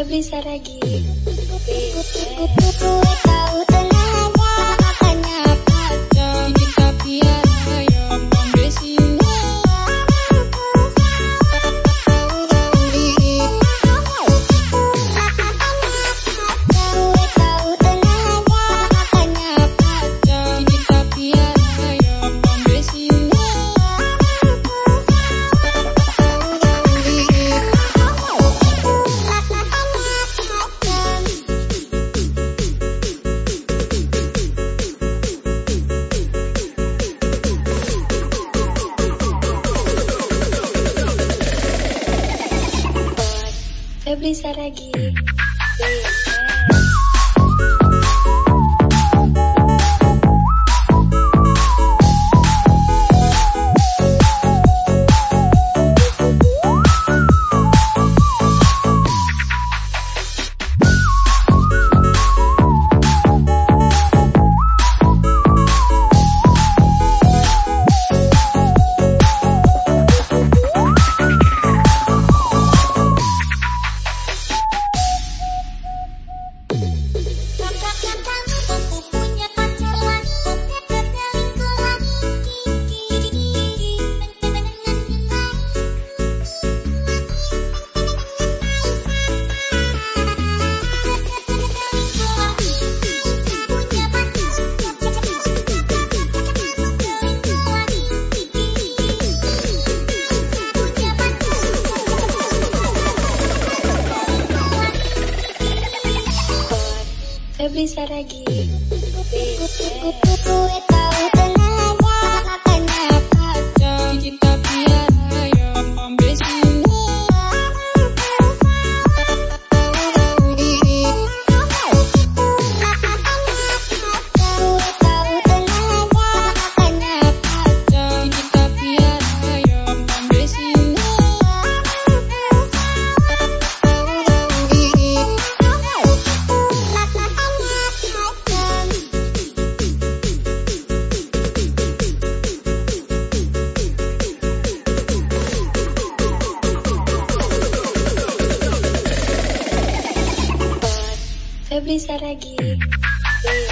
Febri Saragi. Sarah hmm. Gee. Febri Saragi. Tahu bisa lagi. Hmm. Iya.